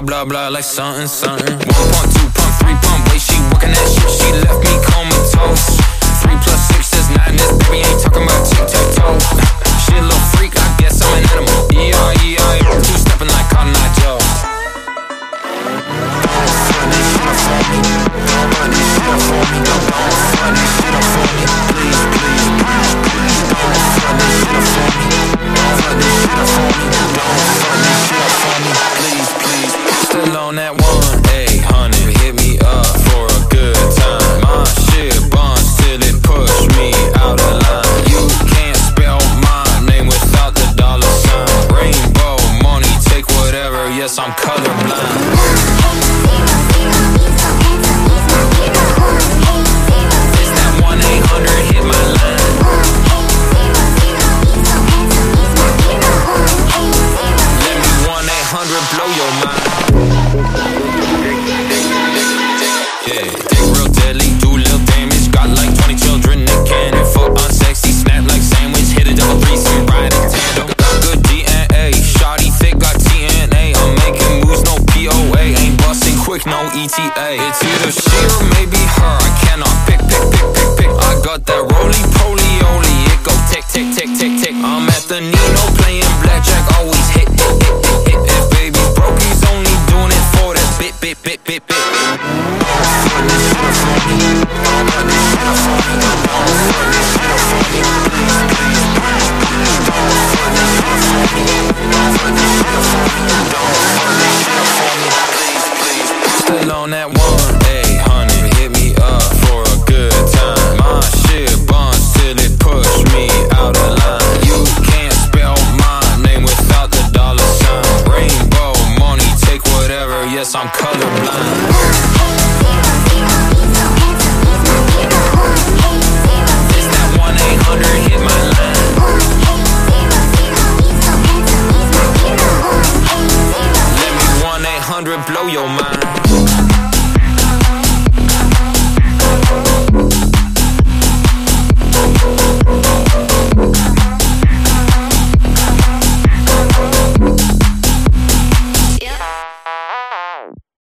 blah, blah, blah, like something, something. One pump, two pump, three pump, way she working that shit, she left me comatose. Three plus six is nine, this baby ain't talking about. color. ETA It's either she or maybe her. I cannot pick, pick, pick, pick, pick. I got that roly-poly-oly It go tick, tick, tick, tick, tick. I'm at the Nino playing blackjack. Always hit on that one. Hey, honey, hit me up for a good time. My shit bonds till it push me out of line. You can't spell my name without the dollar sign. Rainbow money, take whatever. Yes, I'm colorblind. blow your mind